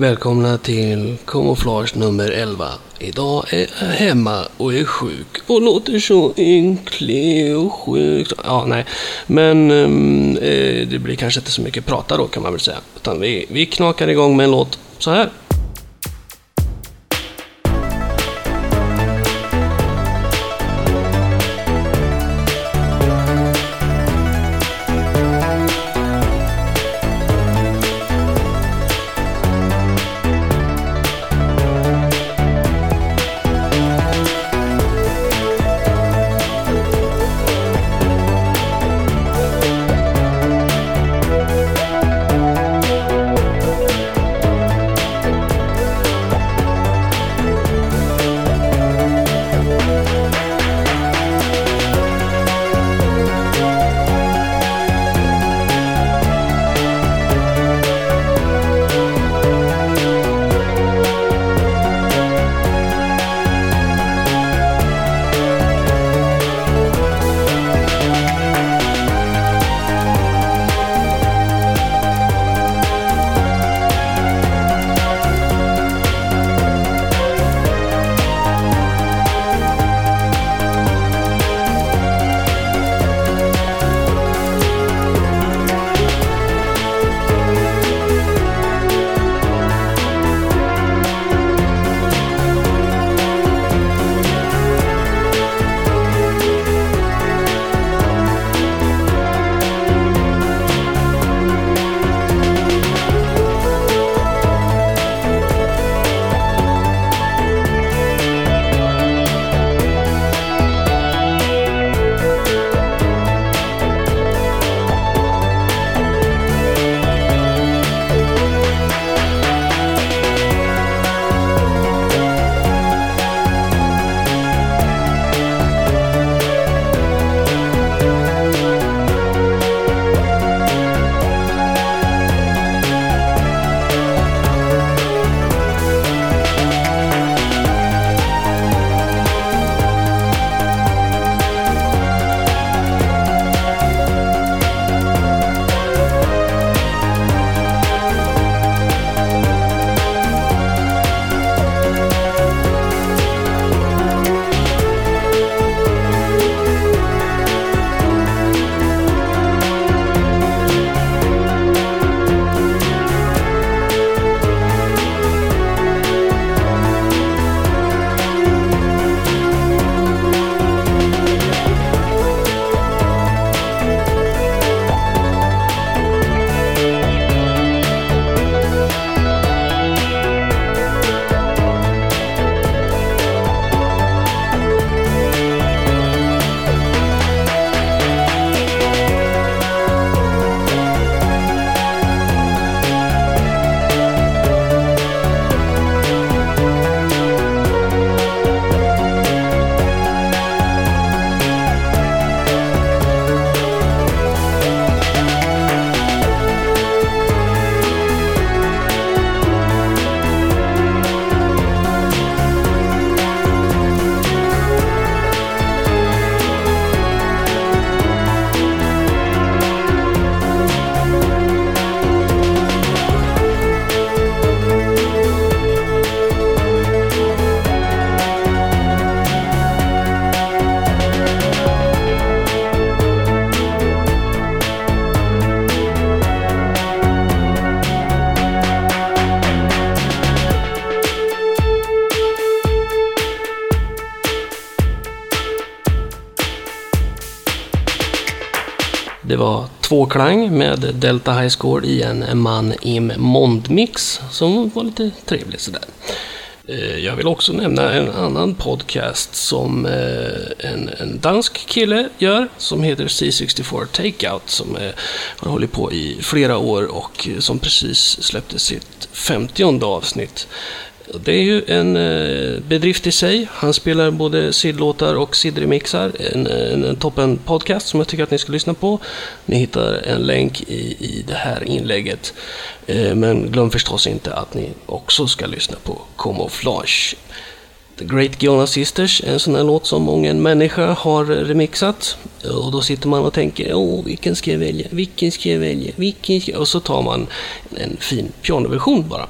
Välkomna till kamouflage nummer 11. Idag är jag hemma och är sjuk och låter så ynklig och sjuk. Ja, nej. Men ehm, eh, det blir kanske inte så mycket prata då kan man väl säga. Utan vi, vi knakar igång med en låt så här. Klang med Delta High Score i en Man im Mond-mix som var lite trevlig sådär. Eh, jag vill också nämna en annan podcast som eh, en, en dansk kille gör som heter C64 Takeout som eh, har hållit på i flera år och som precis släppte sitt 50 avsnitt. Det är ju en eh, bedrift i sig. Han spelar både sidlåtar och sidremixar. En, en, en toppen podcast som jag tycker att ni ska lyssna på. Ni hittar en länk i, i det här inlägget. Eh, men glöm förstås inte att ni också ska lyssna på Camouflage. The Great Giona Sisters, en sån här låt som många människa har remixat. Och då sitter man och tänker, åh, vilken ska jag välja, vilken ska jag välja, vilken ska jag... Och så tar man en fin pianoversion bara.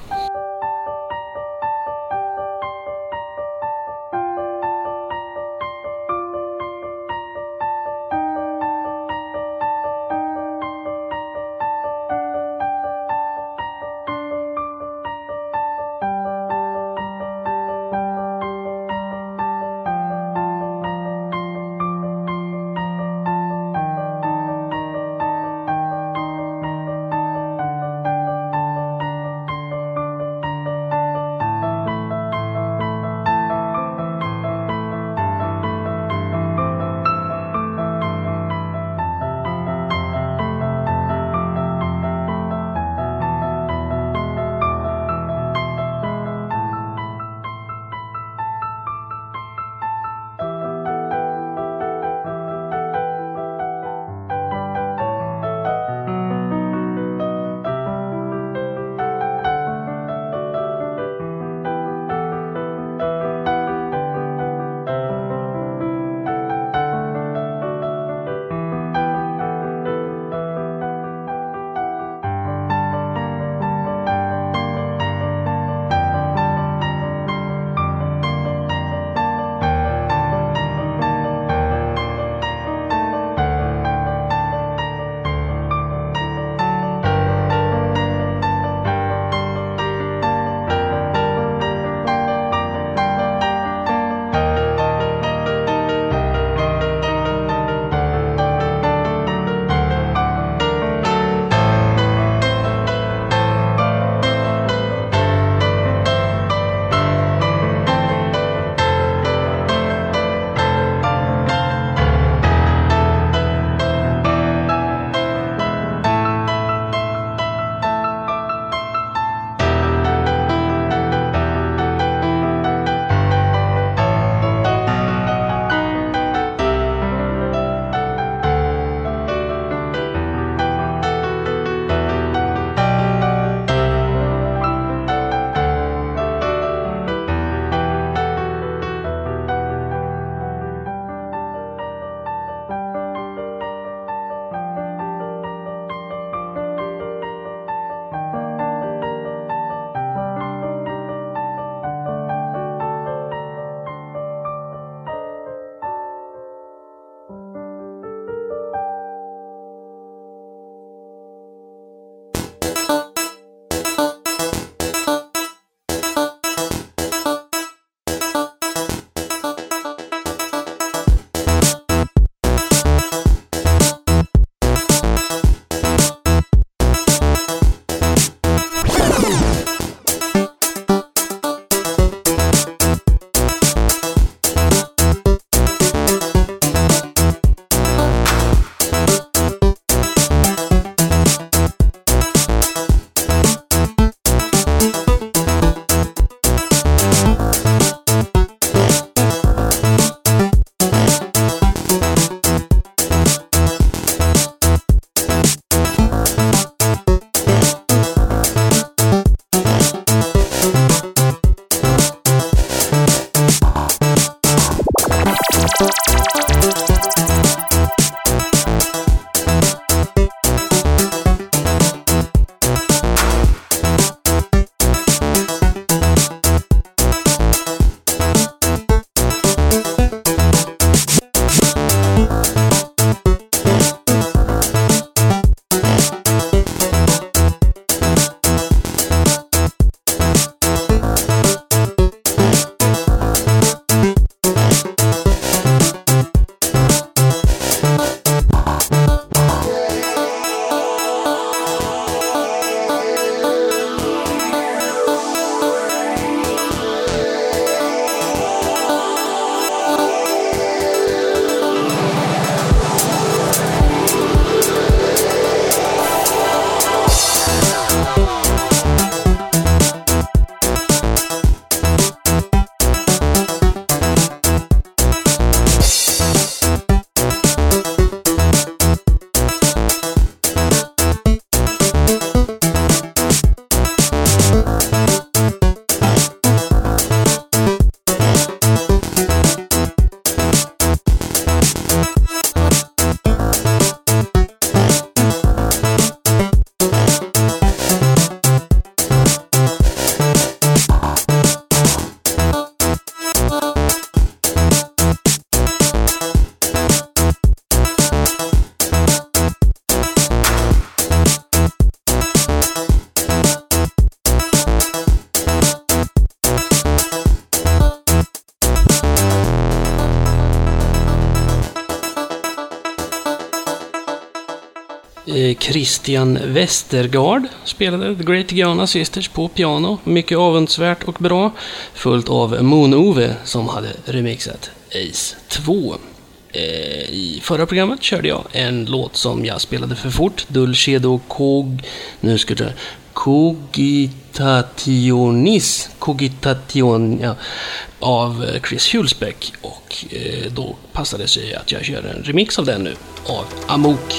Christian Westergaard spelade The Great Giana Sisters på piano. Mycket avundsvärt och bra. Följt av Moon-Ove som hade remixat Ace 2. Eh, I förra programmet körde jag en låt som jag spelade för fort. Dulcedo Kog... Nu ska jag Cogitationis. Cogitation... Ja, av Chris Hulsbeck. Och eh, då passade det sig att jag kör en remix av den nu. Av Amok.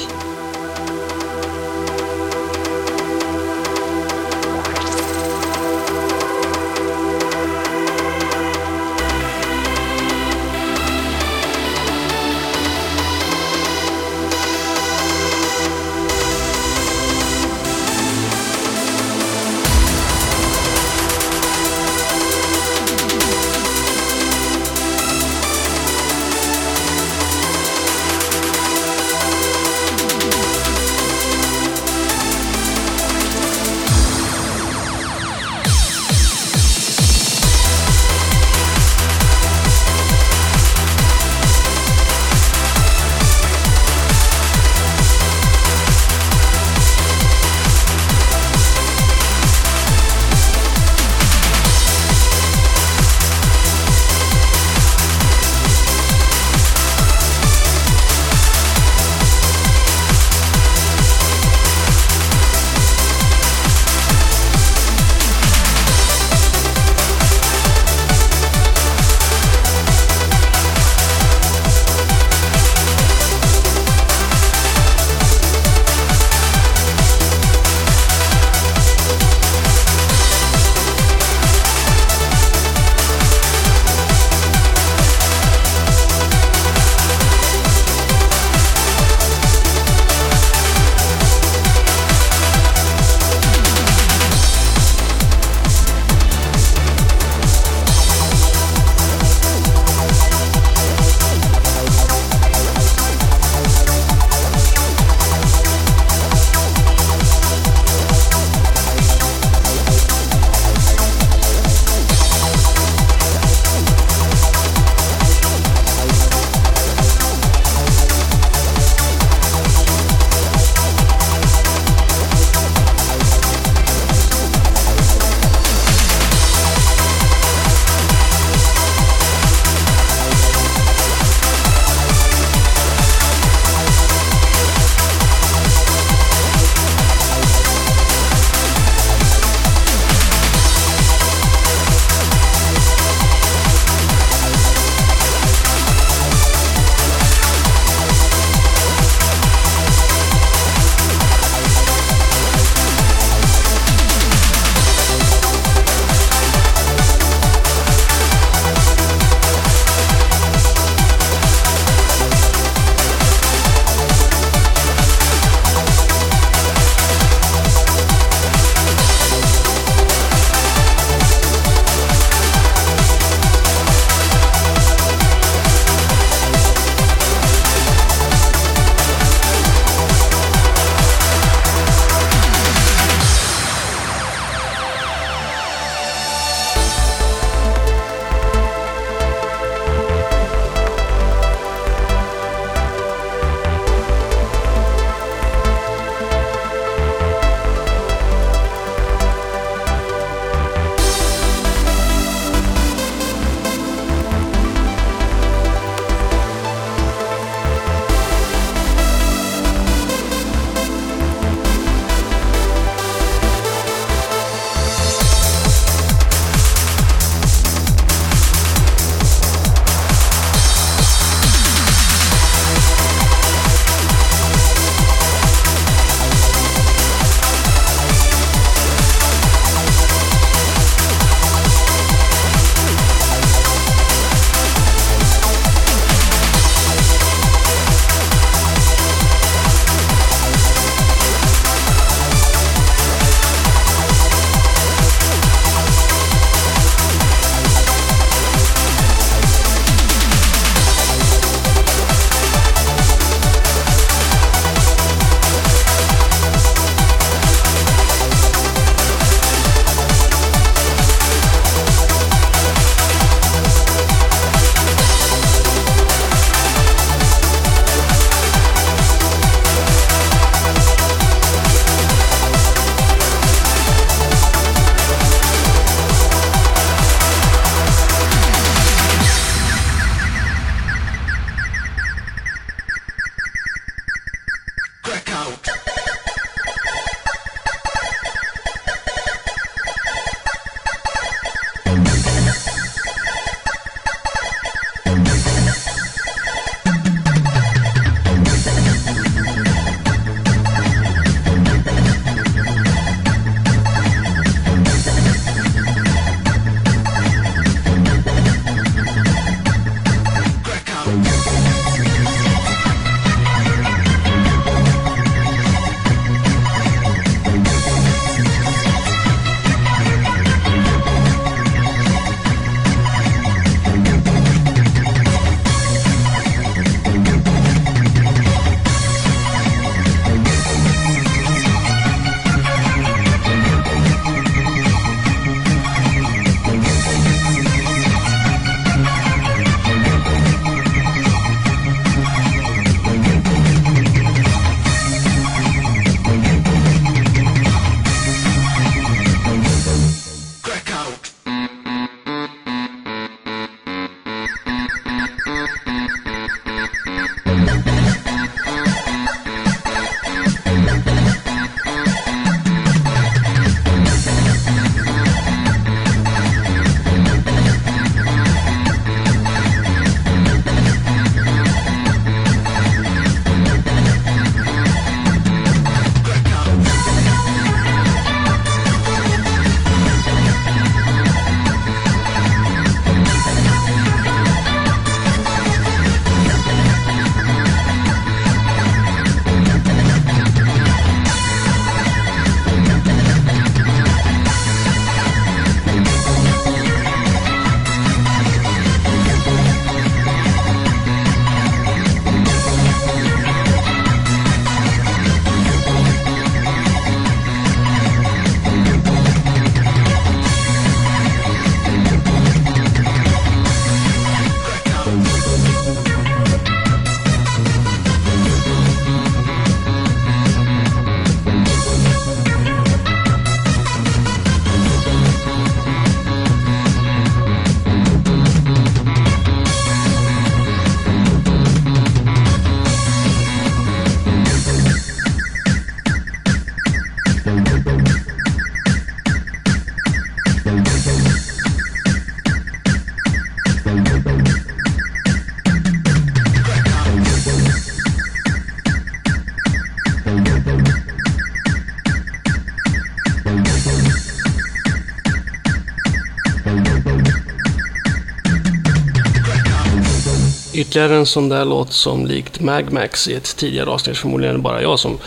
Ytterligare en sån där låt som likt Magmax i ett tidigare avsnitt, förmodligen bara jag som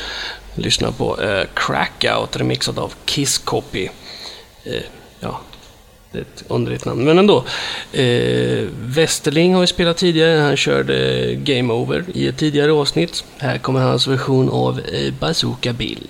lyssnar på eh, Crackout remixad av Kiss Copy. Eh, ja, det är ett underligt namn, men ändå. Eh, Westerling har vi spelat tidigare, han körde Game Over i ett tidigare avsnitt. Här kommer hans version av eh, Bazooka Bill.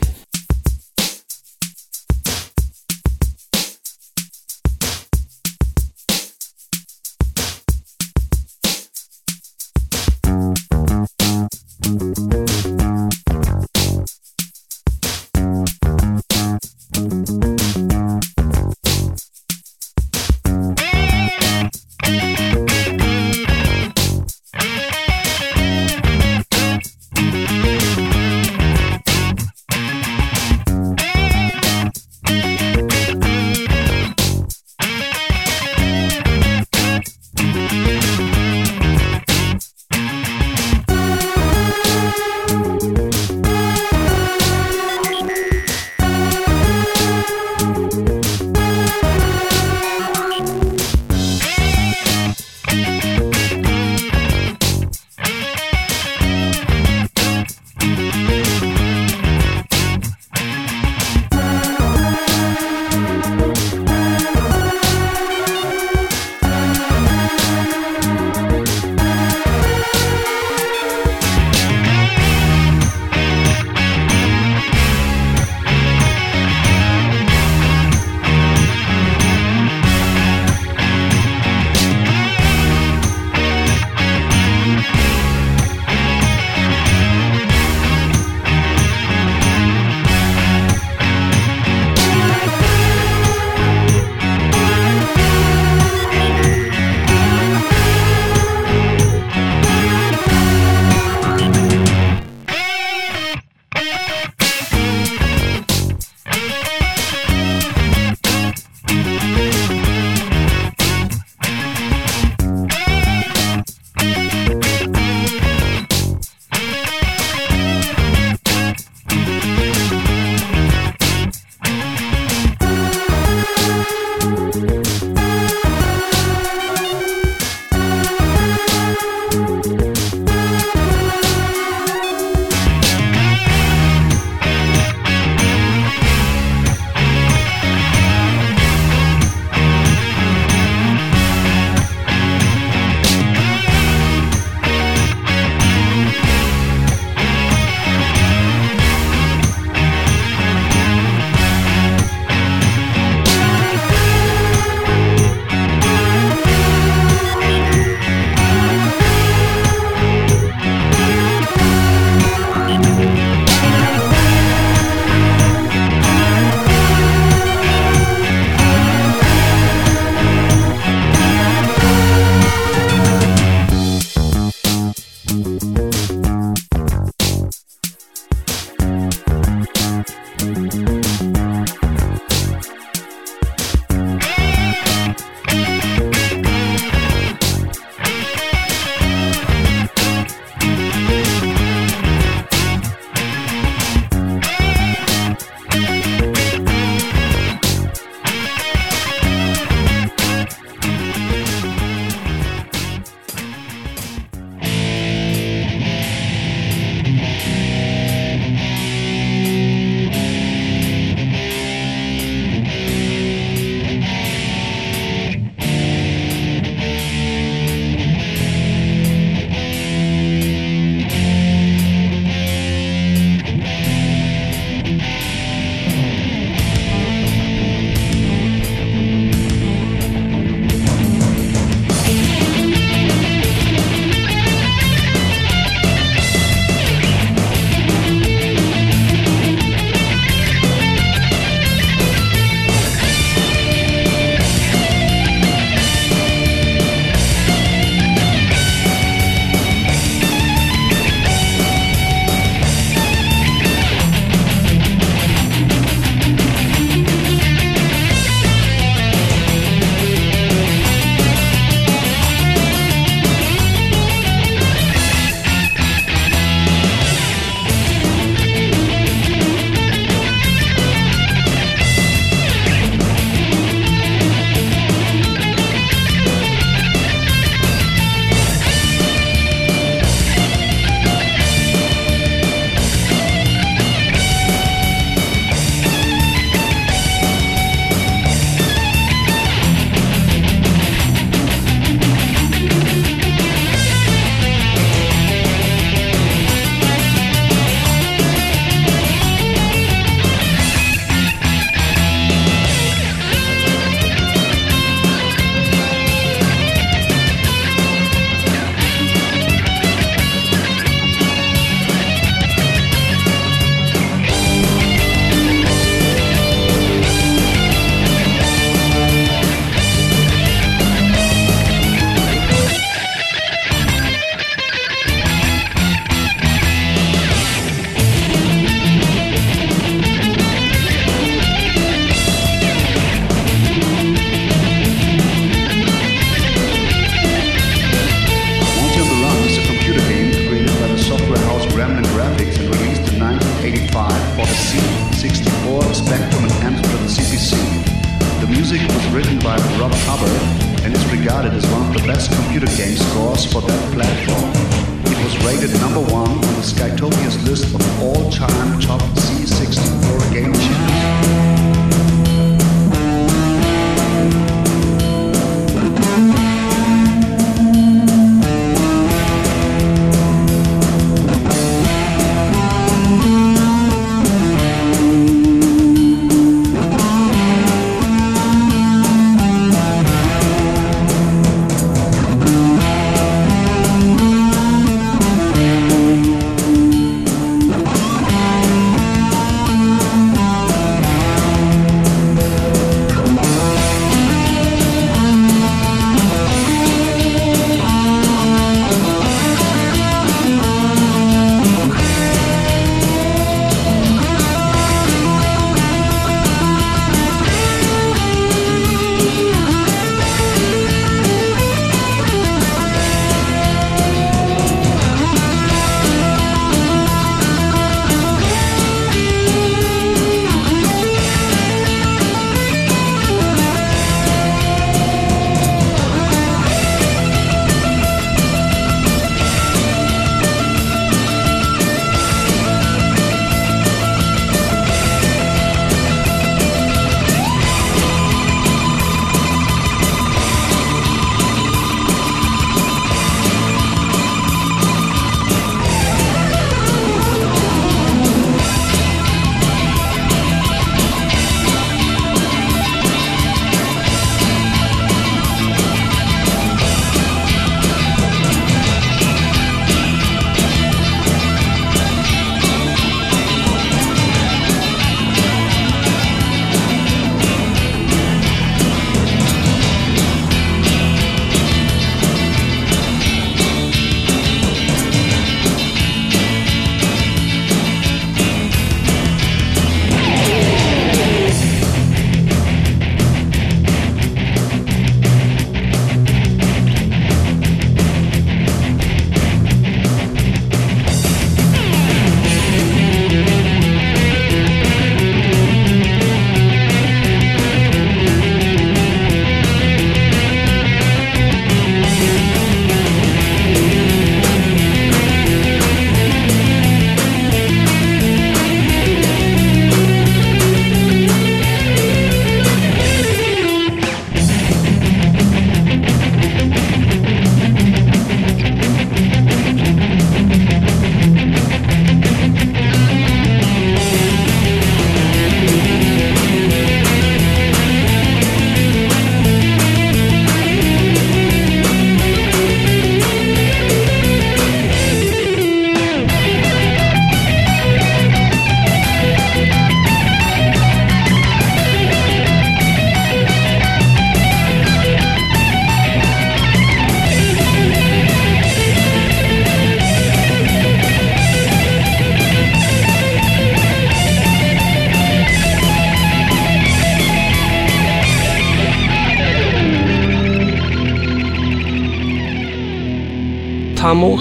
Tammo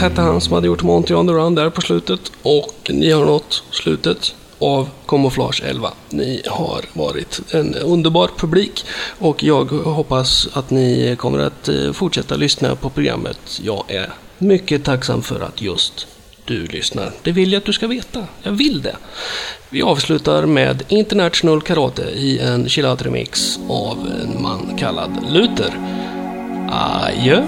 hette han som hade gjort Monty on the Run där på slutet. Och ni har nått slutet av Camouflage 11. Ni har varit en underbar publik och jag hoppas att ni kommer att eh, fortsätta lyssna på programmet. Jag är mycket tacksam för att just du lyssnar. Det vill jag att du ska veta. Jag vill det. Vi avslutar med International Karate i en chillout-remix av en man kallad Luther. Adjö!